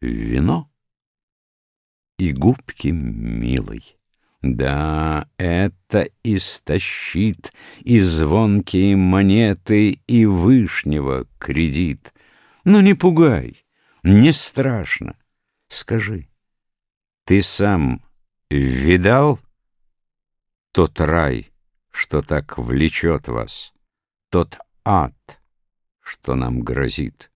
вино и губки милой. Да, это истощит и звонкие монеты, и вышнего кредит. Но не пугай, не страшно. Скажи, ты сам видал тот рай, что так влечет вас, тот ад, что нам грозит?